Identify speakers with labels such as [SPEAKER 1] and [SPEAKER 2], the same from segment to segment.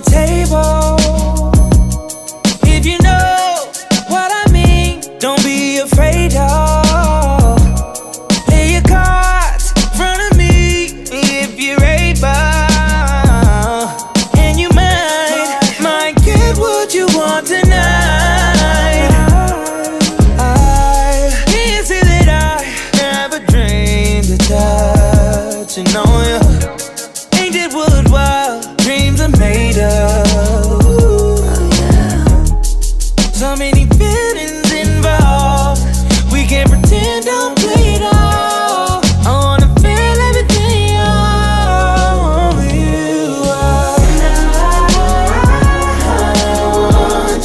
[SPEAKER 1] the table. If you know what I mean, don't be afraid of. Lay your cards in front of me if you're able. And you might, might get what you want tonight.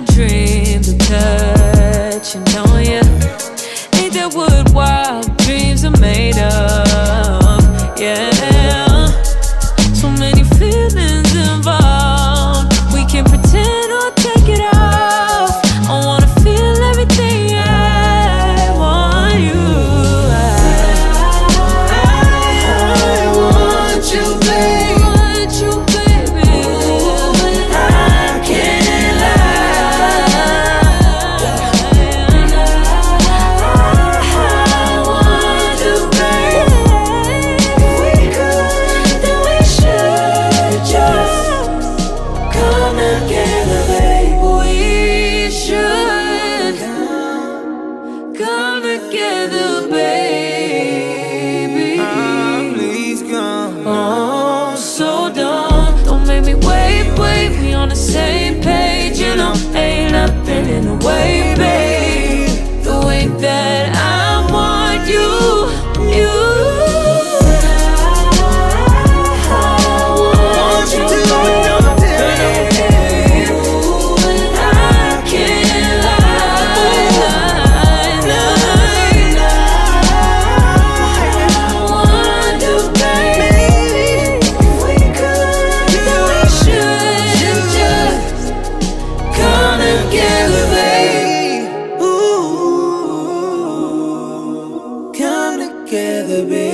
[SPEAKER 2] a dream to touch and don't together
[SPEAKER 1] the big